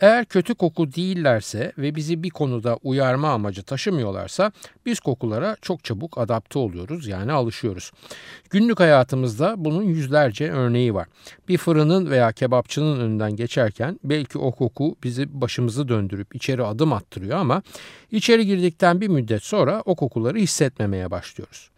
Eğer kötü koku değillerse ve bizi bir konuda uyarma amacı taşımıyorlarsa biz kokulara çok çabuk adapte oluyoruz yani alışıyoruz. Günlük hayatımızda bunun yüzlerce örneği var. Bir fırının veya kebapçının önünden geçerken belki o koku bizi başımızı döndürüp içeri adım attırıyor ama içeri girdikten bir müddet sonra o kokuları hissetmemeye başlıyoruz.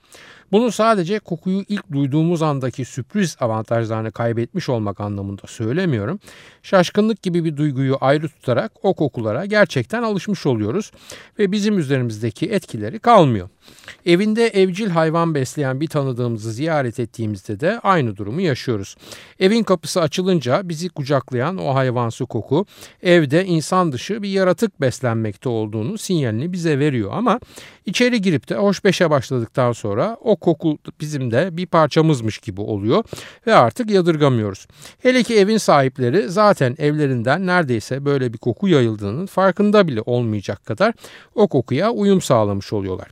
Bunu sadece kokuyu ilk duyduğumuz andaki sürpriz avantajlarını kaybetmiş olmak anlamında söylemiyorum. Şaşkınlık gibi bir duyguyu ayrı tutarak o kokulara gerçekten alışmış oluyoruz ve bizim üzerimizdeki etkileri kalmıyor. Evinde evcil hayvan besleyen bir tanıdığımızı ziyaret ettiğimizde de aynı durumu yaşıyoruz. Evin kapısı açılınca bizi kucaklayan o hayvansı koku evde insan dışı bir yaratık beslenmekte olduğunu sinyalini bize veriyor ama içeri girip de hoş beşe başladıktan sonra o koku bizim de bir parçamızmış gibi oluyor ve artık yadırgamıyoruz. Hele ki evin sahipleri zaten evlerinden neredeyse böyle bir koku yayıldığının farkında bile olmayacak kadar o kokuya uyum sağlamış oluyorlar.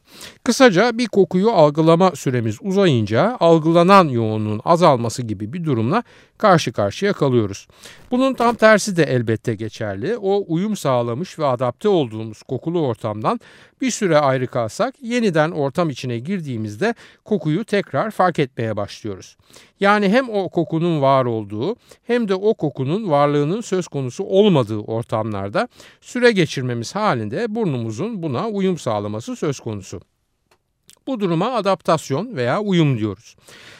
Kısaca bir kokuyu algılama süremiz uzayınca algılanan yoğunluğun azalması gibi bir durumla karşı karşıya kalıyoruz. Bunun tam tersi de elbette geçerli. O uyum sağlamış ve adapte olduğumuz kokulu ortamdan bir süre ayrı kalsak yeniden ortam içine girdiğimizde kokuyu tekrar fark etmeye başlıyoruz. Yani hem o kokunun var olduğu hem de o kokunun varlığının söz konusu olmadığı ortamlarda süre geçirmemiz halinde burnumuzun buna uyum sağlaması söz konusu. Bu duruma adaptasyon veya uyum diyoruz.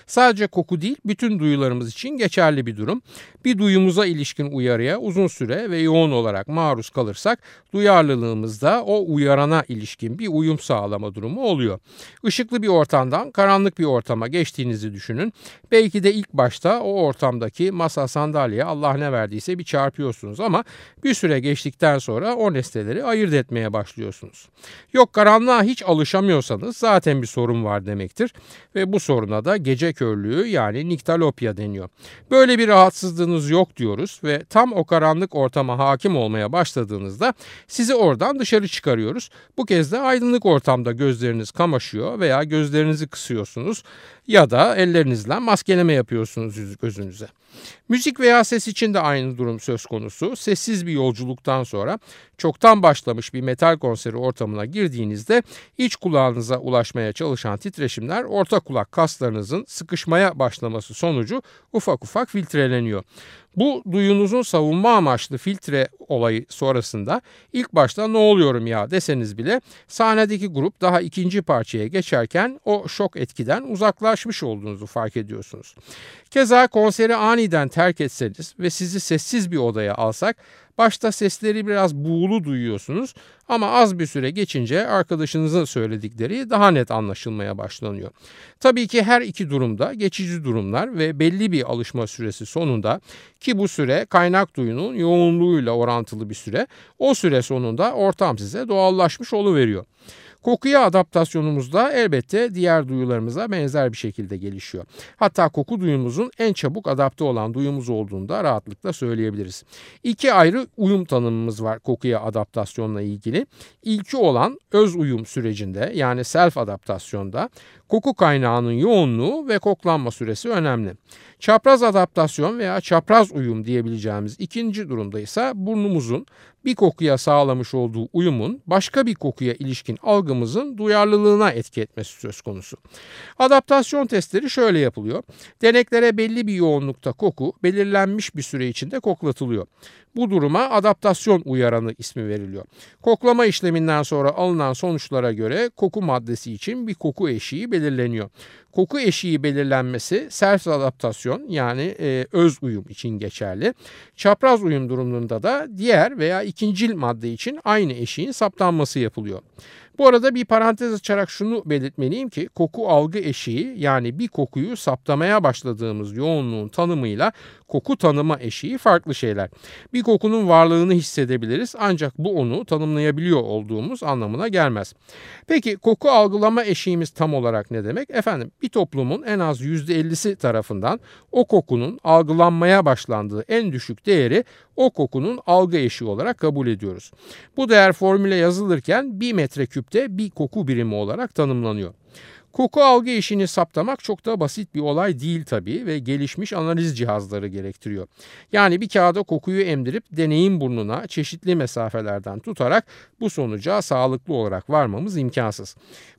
Sadece koku değil bütün duyularımız için geçerli bir durum. Bir duyumuza ilişkin uyarıya uzun süre ve yoğun olarak maruz kalırsak duyarlılığımızda o uyarana ilişkin bir uyum sağlama durumu oluyor. Işıklı bir ortamdan karanlık bir ortama geçtiğinizi düşünün. Belki de ilk başta o ortamdaki masa sandalye Allah ne verdiyse bir çarpıyorsunuz ama bir süre geçtikten sonra o nesneleri ayırt etmeye başlıyorsunuz. Yok karanlığa hiç alışamıyorsanız zaten bir sorun var demektir ve bu soruna da gece körlüğü yani niktalopya deniyor. Böyle bir rahatsızlığınız yok diyoruz ve tam o karanlık ortama hakim olmaya başladığınızda sizi oradan dışarı çıkarıyoruz. Bu kez de aydınlık ortamda gözleriniz kamaşıyor veya gözlerinizi kısıyorsunuz ya da ellerinizle maskeleme yapıyorsunuz gözünüze. Müzik veya ses için de aynı durum söz konusu. Sessiz bir yolculuktan sonra çoktan başlamış bir metal konseri ortamına girdiğinizde iç kulağınıza ulaşmaya çalışan titreşimler orta kulak kaslarınızın sıkışmaya başlaması sonucu ufak ufak filtreleniyor. Bu duyunuzun savunma amaçlı filtre olayı sonrasında ilk başta ne oluyorum ya deseniz bile sahnedeki grup daha ikinci parçaya geçerken o şok etkiden uzaklaşmış olduğunuzu fark ediyorsunuz. Keza konseri aniden terk etseniz ve sizi sessiz bir odaya alsak Başta sesleri biraz buğulu duyuyorsunuz ama az bir süre geçince arkadaşınızın söyledikleri daha net anlaşılmaya başlanıyor. Tabii ki her iki durumda geçici durumlar ve belli bir alışma süresi sonunda ki bu süre kaynak duyunun yoğunluğuyla orantılı bir süre o süre sonunda ortam size doğallaşmış oluveriyor. Kokuya adaptasyonumuz da elbette diğer duyularımıza benzer bir şekilde gelişiyor. Hatta koku duyumuzun en çabuk adapte olan duyumuz olduğunu da rahatlıkla söyleyebiliriz. İki ayrı uyum tanımımız var kokuya adaptasyonla ilgili. İlki olan öz uyum sürecinde yani self adaptasyonda koku kaynağının yoğunluğu ve koklanma süresi önemli. Çapraz adaptasyon veya çapraz uyum diyebileceğimiz ikinci durumda ise burnumuzun bir kokuya sağlamış olduğu uyumun başka bir kokuya ilişkin algımızın duyarlılığına etki etmesi söz konusu. Adaptasyon testleri şöyle yapılıyor. Deneklere belli bir yoğunlukta koku belirlenmiş bir süre içinde koklatılıyor. Bu duruma adaptasyon uyaranı ismi veriliyor. Koklama işleminden sonra alınan sonuçlara göre koku maddesi için bir koku eşiği belirleniyor. Koku eşiği belirlenmesi self adaptasyon yani e, öz uyum için geçerli. Çapraz uyum durumunda da diğer veya ikincil madde için aynı eşiğin saptanması yapılıyor. Bu arada bir parantez açarak şunu belirtmeliyim ki koku algı eşiği yani bir kokuyu saptamaya başladığımız yoğunluğun tanımıyla koku tanıma eşiği farklı şeyler. Bir kokunun varlığını hissedebiliriz ancak bu onu tanımlayabiliyor olduğumuz anlamına gelmez. Peki koku algılama eşiğimiz tam olarak ne demek? Efendim bir toplumun en az %50'si tarafından o kokunun algılanmaya başlandığı en düşük değeri o kokunun algı eşiği olarak kabul ediyoruz. Bu değer formüle yazılırken 1 metreküpte bir koku birimi olarak tanımlanıyor. Koku algı işini saptamak çok da basit bir olay değil tabii ve gelişmiş analiz cihazları gerektiriyor. Yani bir kağıda kokuyu emdirip deneyim burnuna çeşitli mesafelerden tutarak bu sonuca sağlıklı olarak varmamız imkansız.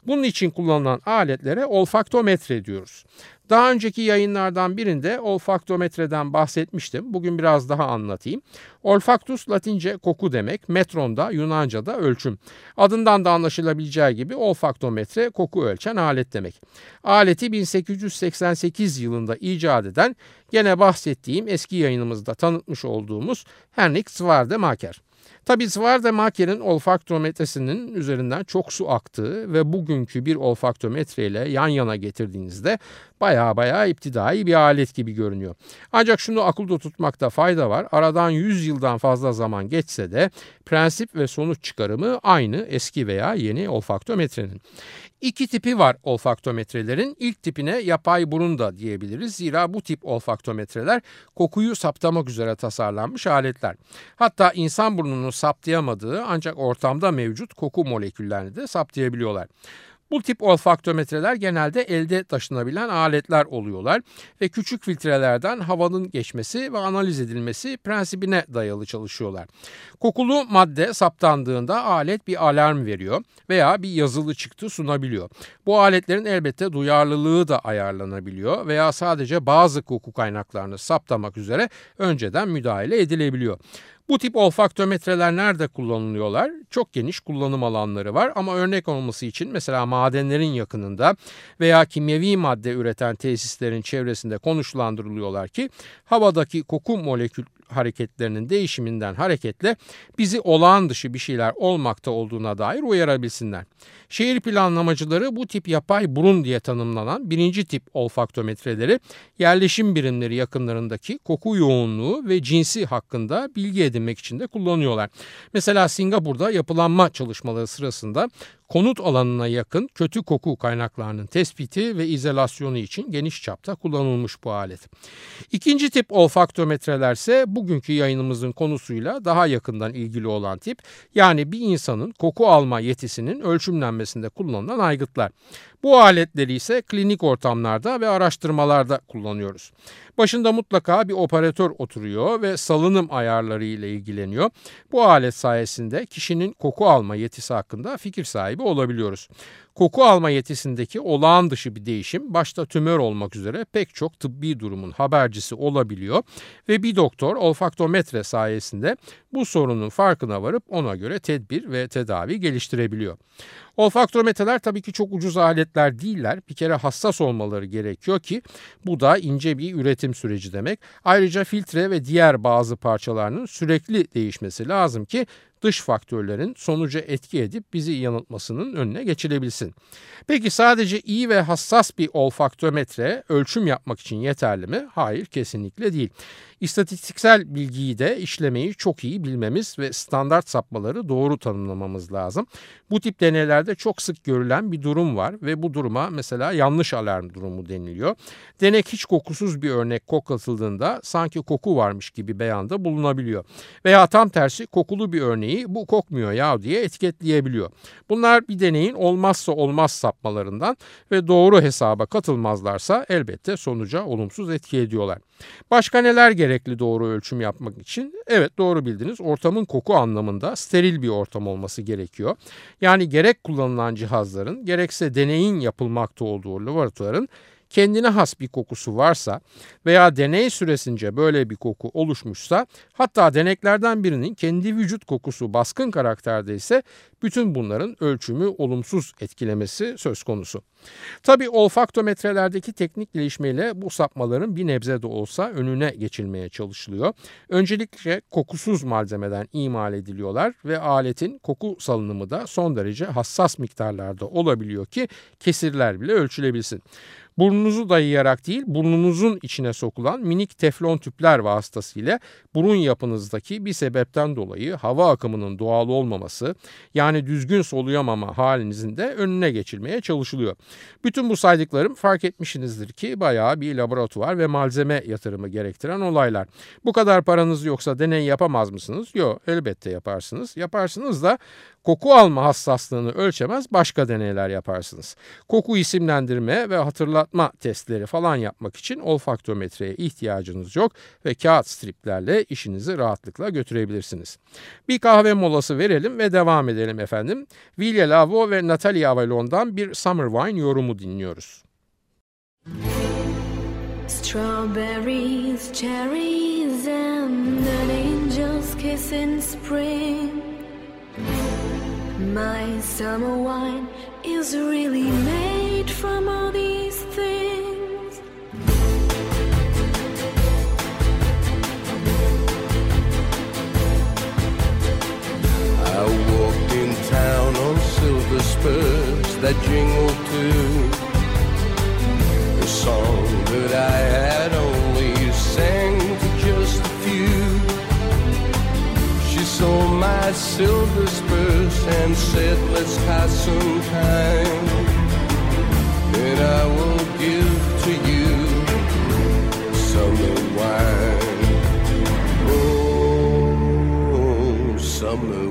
Bunun için kullanılan aletlere olfaktometre diyoruz. Daha önceki yayınlardan birinde olfaktometreden bahsetmiştim. Bugün biraz daha anlatayım. Olfaktus latince koku demek, metron da Yunanca'da ölçüm. Adından da anlaşılabileceği gibi olfaktometre koku ölçen alet demek. Aleti 1888 yılında icat eden gene bahsettiğim eski yayınımızda tanıtmış olduğumuz Henrik Zwardemaker. Tabi Zwardemaker'in olfaktometresinin üzerinden çok su aktığı ve bugünkü bir olfaktometre ile yan yana getirdiğinizde baya baya iptidai bir alet gibi görünüyor. Ancak şunu akılda tutmakta fayda var. Aradan 100 yıldan fazla zaman geçse de prensip ve sonuç çıkarımı aynı eski veya yeni olfaktometrenin. İki tipi var olfaktometrelerin. İlk tipine yapay burun da diyebiliriz. Zira bu tip olfaktometreler kokuyu saptamak üzere tasarlanmış aletler. Hatta insan burnunun saptayamadığı ancak ortamda mevcut koku moleküllerini de saptayabiliyorlar. Bu tip olfaktometreler genelde elde taşınabilen aletler oluyorlar ve küçük filtrelerden havanın geçmesi ve analiz edilmesi prensibine dayalı çalışıyorlar. Kokulu madde saptandığında alet bir alarm veriyor veya bir yazılı çıktı sunabiliyor. Bu aletlerin elbette duyarlılığı da ayarlanabiliyor veya sadece bazı koku kaynaklarını saptamak üzere önceden müdahale edilebiliyor. Bu tip olfaktometreler nerede kullanılıyorlar? Çok geniş kullanım alanları var ama örnek olması için mesela madenlerin yakınında veya kimyevi madde üreten tesislerin çevresinde konuşlandırılıyorlar ki havadaki koku molekül hareketlerinin değişiminden hareketle bizi olağan dışı bir şeyler olmakta olduğuna dair uyarabilsinler. Şehir planlamacıları bu tip yapay burun diye tanımlanan birinci tip olfaktometreleri yerleşim birimleri yakınlarındaki koku yoğunluğu ve cinsi hakkında bilgi edinmek için de kullanıyorlar. Mesela Singapur'da yapılanma çalışmaları sırasında konut alanına yakın kötü koku kaynaklarının tespiti ve izolasyonu için geniş çapta kullanılmış bu alet. İkinci tip olfaktometreler ise bugünkü yayınımızın konusuyla daha yakından ilgili olan tip yani bir insanın koku alma yetisinin ölçümlenmesinde kullanılan aygıtlar. Bu aletleri ise klinik ortamlarda ve araştırmalarda kullanıyoruz. Başında mutlaka bir operatör oturuyor ve salınım ayarları ile ilgileniyor. Bu alet sayesinde kişinin koku alma yetisi hakkında fikir sahibi olabiliyoruz. Koku alma yetisindeki olağan dışı bir değişim başta tümör olmak üzere pek çok tıbbi durumun habercisi olabiliyor ve bir doktor olfaktometre sayesinde bu sorunun farkına varıp ona göre tedbir ve tedavi geliştirebiliyor. Olfaktometreler tabii ki çok ucuz aletler değiller. Bir kere hassas olmaları gerekiyor ki bu da ince bir üretim süreci demek. Ayrıca filtre ve diğer bazı parçalarının sürekli değişmesi lazım ki dış faktörlerin sonuca etki edip bizi yanıltmasının önüne geçilebilsin. Peki sadece iyi ve hassas bir olfaktometre ölçüm yapmak için yeterli mi? Hayır kesinlikle değil. İstatistiksel bilgiyi de işlemeyi çok iyi bilmemiz ve standart sapmaları doğru tanımlamamız lazım. Bu tip deneylerde çok sık görülen bir durum var ve bu duruma mesela yanlış alarm durumu deniliyor. Denek hiç kokusuz bir örnek koklatıldığında sanki koku varmış gibi beyanda bulunabiliyor. Veya tam tersi kokulu bir örneği bu kokmuyor ya diye etiketleyebiliyor. Bunlar bir deneyin olmazsa olmaz sapmalarından ve doğru hesaba katılmazlarsa elbette sonuca olumsuz etki ediyorlar. Başka neler gerekli doğru ölçüm yapmak için? Evet doğru bildiniz ortamın koku anlamında steril bir ortam olması gerekiyor. Yani gerek kullanılan cihazların gerekse deneyin yapılmakta olduğu laboratuvarın kendine has bir kokusu varsa veya deney süresince böyle bir koku oluşmuşsa hatta deneklerden birinin kendi vücut kokusu baskın karakterde ise bütün bunların ölçümü olumsuz etkilemesi söz konusu. Tabi olfaktometrelerdeki teknik gelişmeyle bu sapmaların bir nebze de olsa önüne geçilmeye çalışılıyor. Öncelikle kokusuz malzemeden imal ediliyorlar ve aletin koku salınımı da son derece hassas miktarlarda olabiliyor ki kesirler bile ölçülebilsin. Burnunuzu dayayarak değil burnunuzun içine sokulan minik teflon tüpler vasıtasıyla burun yapınızdaki bir sebepten dolayı hava akımının doğal olmaması yani düzgün soluyamama halinizin de önüne geçilmeye çalışılıyor. Bütün bu saydıklarım fark etmişsinizdir ki bayağı bir laboratuvar ve malzeme yatırımı gerektiren olaylar. Bu kadar paranız yoksa deney yapamaz mısınız? Yok elbette yaparsınız. Yaparsınız da koku alma hassaslığını ölçemez başka deneyler yaparsınız. Koku isimlendirme ve hatırlatma testleri falan yapmak için olfaktometreye ihtiyacınız yok ve kağıt striplerle işinizi rahatlıkla götürebilirsiniz. Bir kahve molası verelim ve devam edelim efendim. Vilya Lavo ve Natalia Avalon'dan bir Summer Wine yorumu dinliyoruz. Strawberries, cherries and an angel's kiss in spring My summer wine is really made from all these things. I walked in town on silver spurs that jingle too. A song that I had only my silver spurs and said, let's pass some time. And I will give to you summer wine. Oh, summer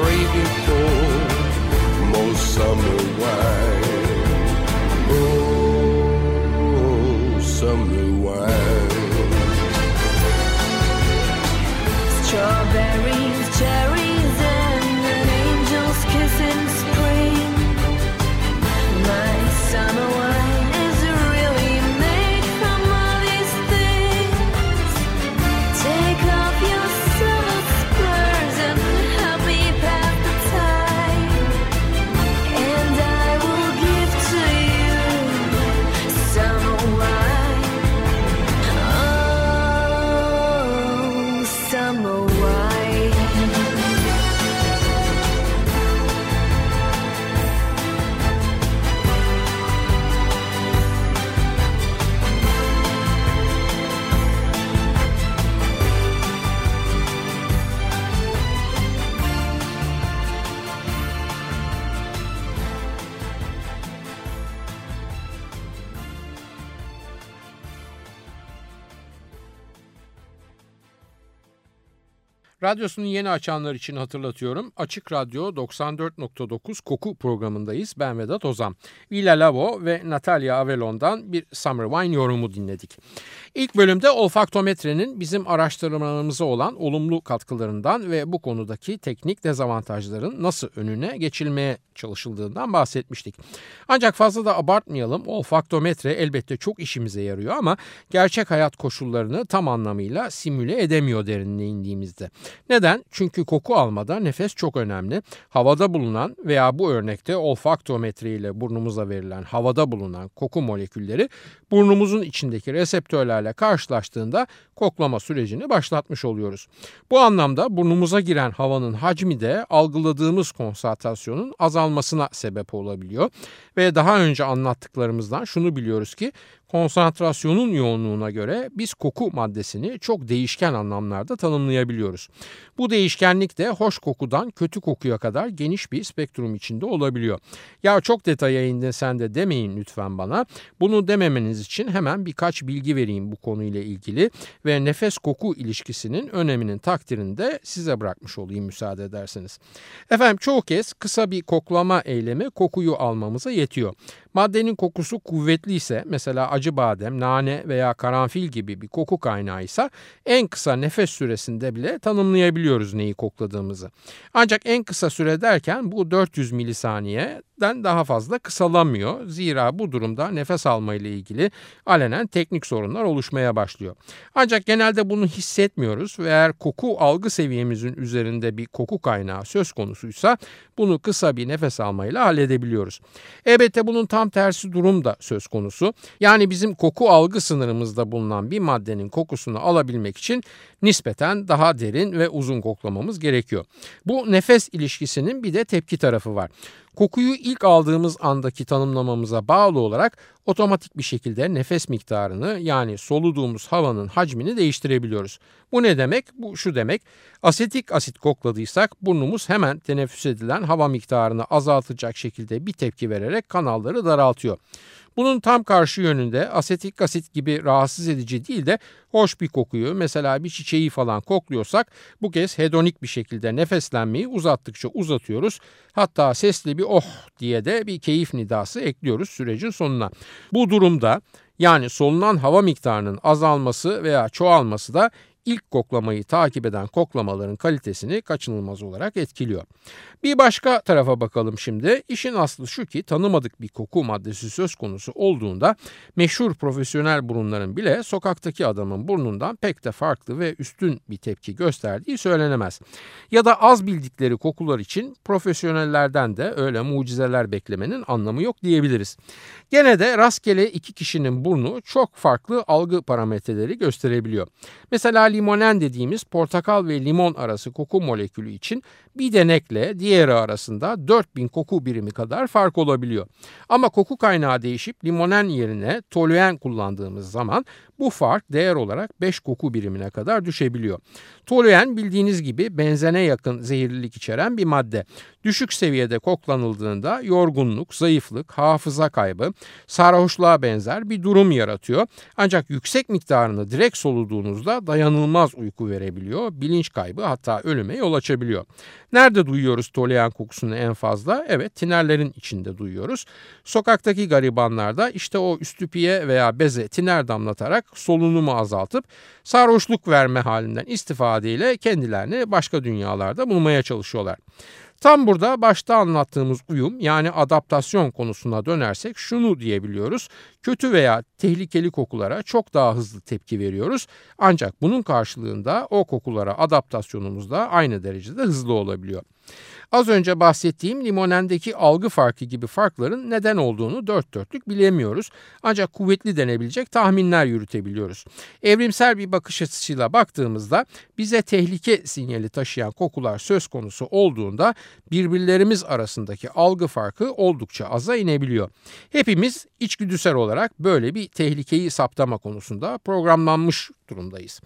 brave before. Radyosunu yeni açanlar için hatırlatıyorum. Açık Radyo 94.9 Koku programındayız. Ben Vedat Ozan. Villa Lavo ve Natalia Avelon'dan bir Summer Wine yorumu dinledik. İlk bölümde olfaktometrenin bizim araştırmalarımıza olan olumlu katkılarından ve bu konudaki teknik dezavantajların nasıl önüne geçilmeye çalışıldığından bahsetmiştik. Ancak fazla da abartmayalım. Olfaktometre elbette çok işimize yarıyor ama gerçek hayat koşullarını tam anlamıyla simüle edemiyor derinliğe indiğimizde. Neden? Çünkü koku almada nefes çok önemli. Havada bulunan veya bu örnekte olfaktometre ile burnumuza verilen havada bulunan koku molekülleri burnumuzun içindeki reseptörlerle karşılaştığında koklama sürecini başlatmış oluyoruz. Bu anlamda burnumuza giren havanın hacmi de algıladığımız konsantrasyonun azalmasına sebep olabiliyor. Ve daha önce anlattıklarımızdan şunu biliyoruz ki konsantrasyonun yoğunluğuna göre biz koku maddesini çok değişken anlamlarda tanımlayabiliyoruz. Bu değişkenlik de hoş kokudan kötü kokuya kadar geniş bir spektrum içinde olabiliyor. Ya çok detaya indin sen de demeyin lütfen bana. Bunu dememeniz için hemen birkaç bilgi vereyim bu konuyla ilgili ve nefes koku ilişkisinin öneminin takdirini de size bırakmış olayım müsaade ederseniz. Efendim çoğu kez kısa bir koklama eylemi kokuyu almamıza yetiyor. Maddenin kokusu kuvvetliyse mesela acı badem, nane veya karanfil gibi bir koku kaynağı ise en kısa nefes süresinde bile tanımlayabiliyoruz neyi kokladığımızı. Ancak en kısa süre derken bu 400 milisaniye den daha fazla kısalamıyor. Zira bu durumda nefes alma ile ilgili alenen teknik sorunlar oluşmaya başlıyor. Ancak genelde bunu hissetmiyoruz ve eğer koku algı seviyemizin üzerinde bir koku kaynağı söz konusuysa bunu kısa bir nefes almayla halledebiliyoruz. Elbette bunun tam tersi durum da söz konusu. Yani bizim koku algı sınırımızda bulunan bir maddenin kokusunu alabilmek için nispeten daha derin ve uzun koklamamız gerekiyor. Bu nefes ilişkisinin bir de tepki tarafı var. Kokuyu ilk aldığımız andaki tanımlamamıza bağlı olarak otomatik bir şekilde nefes miktarını yani soluduğumuz havanın hacmini değiştirebiliyoruz. Bu ne demek? Bu şu demek. Asetik asit kokladıysak burnumuz hemen teneffüs edilen hava miktarını azaltacak şekilde bir tepki vererek kanalları daraltıyor. Bunun tam karşı yönünde asetik asit gibi rahatsız edici değil de hoş bir kokuyu mesela bir çiçeği falan kokluyorsak bu kez hedonik bir şekilde nefeslenmeyi uzattıkça uzatıyoruz. Hatta sesli bir oh diye de bir keyif nidası ekliyoruz sürecin sonuna. Bu durumda yani solunan hava miktarının azalması veya çoğalması da ilk koklamayı takip eden koklamaların kalitesini kaçınılmaz olarak etkiliyor. Bir başka tarafa bakalım şimdi. İşin aslı şu ki tanımadık bir koku maddesi söz konusu olduğunda meşhur profesyonel burunların bile sokaktaki adamın burnundan pek de farklı ve üstün bir tepki gösterdiği söylenemez. Ya da az bildikleri kokular için profesyonellerden de öyle mucizeler beklemenin anlamı yok diyebiliriz. Gene de rastgele iki kişinin burnu çok farklı algı parametreleri gösterebiliyor. Mesela limonen dediğimiz portakal ve limon arası koku molekülü için bir denekle diğeri arasında 4000 koku birimi kadar fark olabiliyor. Ama koku kaynağı değişip limonen yerine toluen kullandığımız zaman bu fark değer olarak 5 koku birimine kadar düşebiliyor. Toluen bildiğiniz gibi benzene yakın zehirlilik içeren bir madde. Düşük seviyede koklanıldığında yorgunluk, zayıflık, hafıza kaybı, sarhoşluğa benzer bir durum yaratıyor. Ancak yüksek miktarını direkt soluduğunuzda dayanılmaz uyku verebiliyor, bilinç kaybı hatta ölüme yol açabiliyor. Nerede duyuyoruz toluen kokusunu en fazla? Evet tinerlerin içinde duyuyoruz. Sokaktaki garibanlar da işte o üstüpiye veya beze tiner damlatarak solunumu azaltıp sarhoşluk verme halinden istifadeyle kendilerini başka dünyalarda bulmaya çalışıyorlar. Tam burada başta anlattığımız uyum yani adaptasyon konusuna dönersek şunu diyebiliyoruz. Kötü veya tehlikeli kokulara çok daha hızlı tepki veriyoruz. Ancak bunun karşılığında o kokulara adaptasyonumuz da aynı derecede hızlı olabiliyor. Az önce bahsettiğim limonendeki algı farkı gibi farkların neden olduğunu dört dörtlük bilemiyoruz. Ancak kuvvetli denebilecek tahminler yürütebiliyoruz. Evrimsel bir bakış açısıyla baktığımızda bize tehlike sinyali taşıyan kokular söz konusu olduğunda birbirlerimiz arasındaki algı farkı oldukça aza inebiliyor. Hepimiz içgüdüsel olarak böyle bir tehlikeyi saptama konusunda programlanmış durumdayız.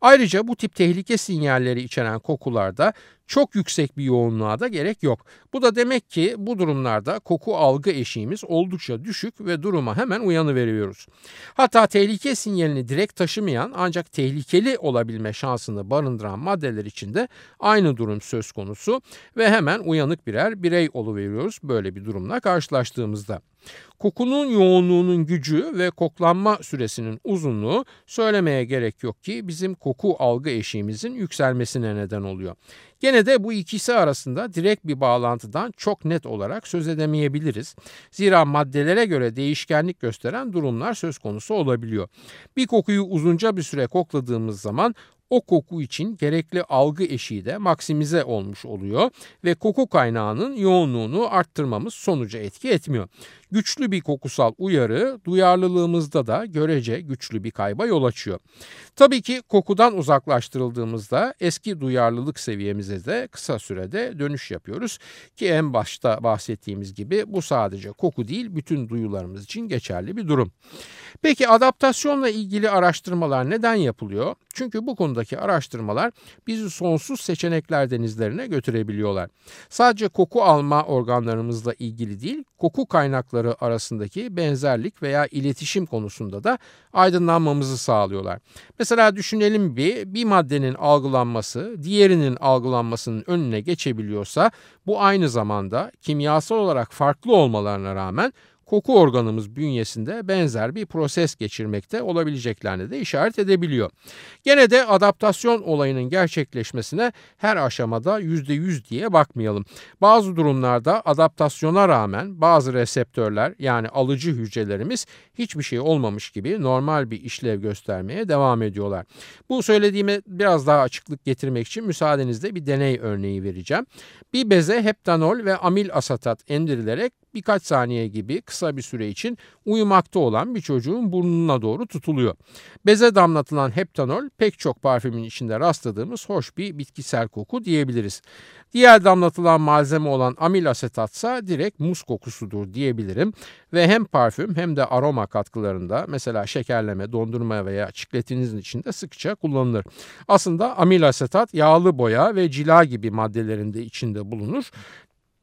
Ayrıca bu tip tehlike sinyalleri içeren kokularda Çok yüksek bir yoğunluğa da gerek yok. Bu da demek ki bu durumlarda koku algı eşiğimiz oldukça düşük ve duruma hemen uyanıveriyoruz. Hatta tehlike sinyalini direkt taşımayan ancak tehlikeli olabilme şansını barındıran maddeler içinde aynı durum söz konusu ve hemen uyanık birer birey oluveriyoruz böyle bir durumla karşılaştığımızda. Kokunun yoğunluğunun gücü ve koklanma süresinin uzunluğu söylemeye gerek yok ki bizim koku algı eşiğimizin yükselmesine neden oluyor. Gene de bu ikisi arasında direkt bir bağlantıdan çok net olarak söz edemeyebiliriz. Zira maddelere göre değişkenlik gösteren durumlar söz konusu olabiliyor. Bir kokuyu uzunca bir süre kokladığımız zaman o koku için gerekli algı eşiği de maksimize olmuş oluyor ve koku kaynağının yoğunluğunu arttırmamız sonuca etki etmiyor. Güçlü bir kokusal uyarı duyarlılığımızda da görece güçlü bir kayba yol açıyor. Tabii ki kokudan uzaklaştırıldığımızda eski duyarlılık seviyemize de kısa sürede dönüş yapıyoruz ki en başta bahsettiğimiz gibi bu sadece koku değil bütün duyularımız için geçerli bir durum. Peki adaptasyonla ilgili araştırmalar neden yapılıyor? Çünkü bu konudaki araştırmalar bizi sonsuz seçenekler denizlerine götürebiliyorlar. Sadece koku alma organlarımızla ilgili değil, koku kaynakları arasındaki benzerlik veya iletişim konusunda da aydınlanmamızı sağlıyorlar. Mesela düşünelim bir, bir maddenin algılanması diğerinin algılanmasının önüne geçebiliyorsa bu aynı zamanda kimyasal olarak farklı olmalarına rağmen koku organımız bünyesinde benzer bir proses geçirmekte olabileceklerini de işaret edebiliyor. Gene de adaptasyon olayının gerçekleşmesine her aşamada %100 diye bakmayalım. Bazı durumlarda adaptasyona rağmen bazı reseptörler yani alıcı hücrelerimiz hiçbir şey olmamış gibi normal bir işlev göstermeye devam ediyorlar. Bu söylediğime biraz daha açıklık getirmek için müsaadenizle bir deney örneği vereceğim. Bir beze heptanol ve amil asetat endirilerek birkaç saniye gibi kısa bir süre için uyumakta olan bir çocuğun burnuna doğru tutuluyor. Beze damlatılan heptanol pek çok parfümün içinde rastladığımız hoş bir bitkisel koku diyebiliriz. Diğer damlatılan malzeme olan amil asetatsa direkt muz kokusudur diyebilirim ve hem parfüm hem de aroma katkılarında mesela şekerleme, dondurma veya çikletinizin içinde sıkça kullanılır. Aslında amil asetat yağlı boya ve cila gibi maddelerin de içinde bulunur.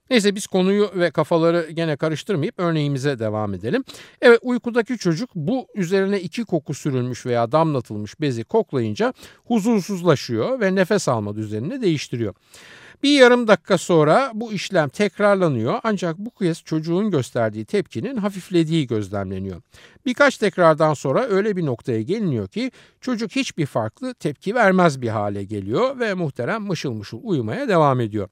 Neyse biz konuyu ve kafaları gene karıştırmayıp örneğimize devam edelim. Evet uykudaki çocuk bu üzerine iki koku sürülmüş veya damlatılmış bezi koklayınca huzursuzlaşıyor ve nefes alma düzenini değiştiriyor. Bir yarım dakika sonra bu işlem tekrarlanıyor ancak bu kez çocuğun gösterdiği tepkinin hafiflediği gözlemleniyor. Birkaç tekrardan sonra öyle bir noktaya geliniyor ki çocuk hiçbir farklı tepki vermez bir hale geliyor ve muhterem mışıl mışıl uyumaya devam ediyor.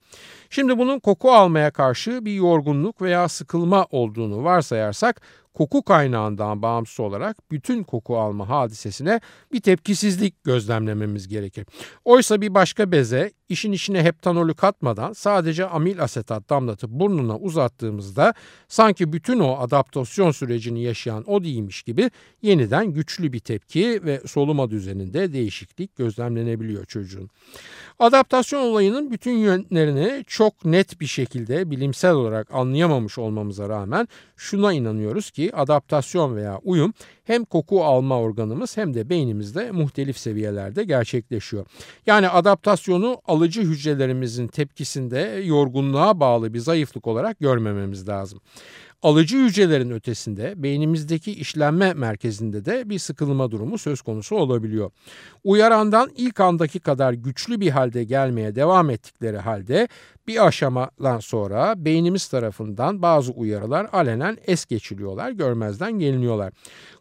Şimdi bunun koku almaya karşı bir yorgunluk veya sıkılma olduğunu varsayarsak koku kaynağından bağımsız olarak bütün koku alma hadisesine bir tepkisizlik gözlemlememiz gerekir. Oysa bir başka beze işin içine heptanolü katmadan sadece amil asetat damlatıp burnuna uzattığımızda sanki bütün o adaptasyon sürecini yaşayan o değilmiş gibi yeniden güçlü bir tepki ve soluma düzeninde değişiklik gözlemlenebiliyor çocuğun. Adaptasyon olayının bütün yönlerini çok net bir şekilde bilimsel olarak anlayamamış olmamıza rağmen şuna inanıyoruz ki adaptasyon veya uyum hem koku alma organımız hem de beynimizde muhtelif seviyelerde gerçekleşiyor. Yani adaptasyonu alıcı hücrelerimizin tepkisinde yorgunluğa bağlı bir zayıflık olarak görmememiz lazım. Alıcı hücrelerin ötesinde beynimizdeki işlenme merkezinde de bir sıkılma durumu söz konusu olabiliyor. Uyarandan ilk andaki kadar güçlü bir halde gelmeye devam ettikleri halde bir aşamadan sonra beynimiz tarafından bazı uyarılar alenen es geçiliyorlar, görmezden geliniyorlar.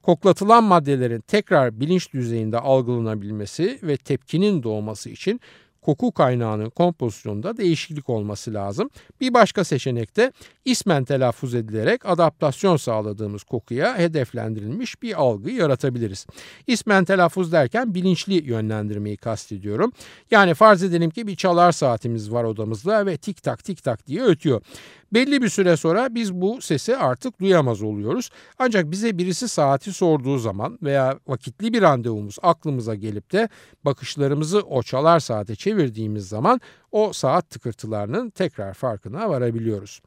Koklatılan maddelerin tekrar bilinç düzeyinde algılanabilmesi ve tepkinin doğması için koku kaynağının kompozisyonunda değişiklik olması lazım. Bir başka seçenek de ismen telaffuz edilerek adaptasyon sağladığımız kokuya hedeflendirilmiş bir algı yaratabiliriz. İsmen telaffuz derken bilinçli yönlendirmeyi kastediyorum. Yani farz edelim ki bir çalar saatimiz var odamızda ve tik tak tik tak diye ötüyor. Belli bir süre sonra biz bu sesi artık duyamaz oluyoruz. Ancak bize birisi saati sorduğu zaman veya vakitli bir randevumuz aklımıza gelip de bakışlarımızı o çalar saate çevirdiğimiz zaman o saat tıkırtılarının tekrar farkına varabiliyoruz.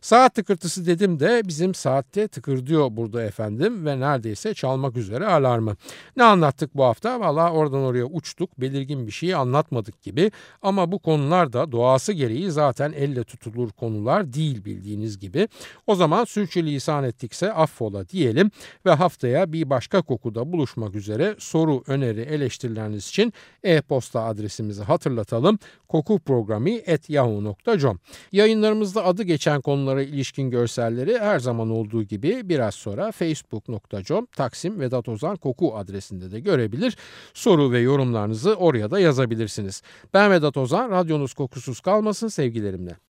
Saat tıkırtısı dedim de bizim saatte tıkırdıyor burada efendim ve neredeyse çalmak üzere alarmı. Ne anlattık bu hafta? Valla oradan oraya uçtuk belirgin bir şeyi anlatmadık gibi ama bu konular da doğası gereği zaten elle tutulur konular değil bildiğiniz gibi. O zaman sürçülisan ettikse affola diyelim ve haftaya bir başka kokuda buluşmak üzere soru, öneri, eleştirileriniz için e-posta adresimizi hatırlatalım. Koku programı.yahoo.com Yayınlarımızda adı geçen konulara ilişkin görselleri her zaman olduğu gibi biraz sonra facebook.com Taksim Vedat Ozan Koku adresinde de görebilir. Soru ve yorumlarınızı oraya da yazabilirsiniz. Ben Vedat Ozan, radyonuz kokusuz kalmasın sevgilerimle.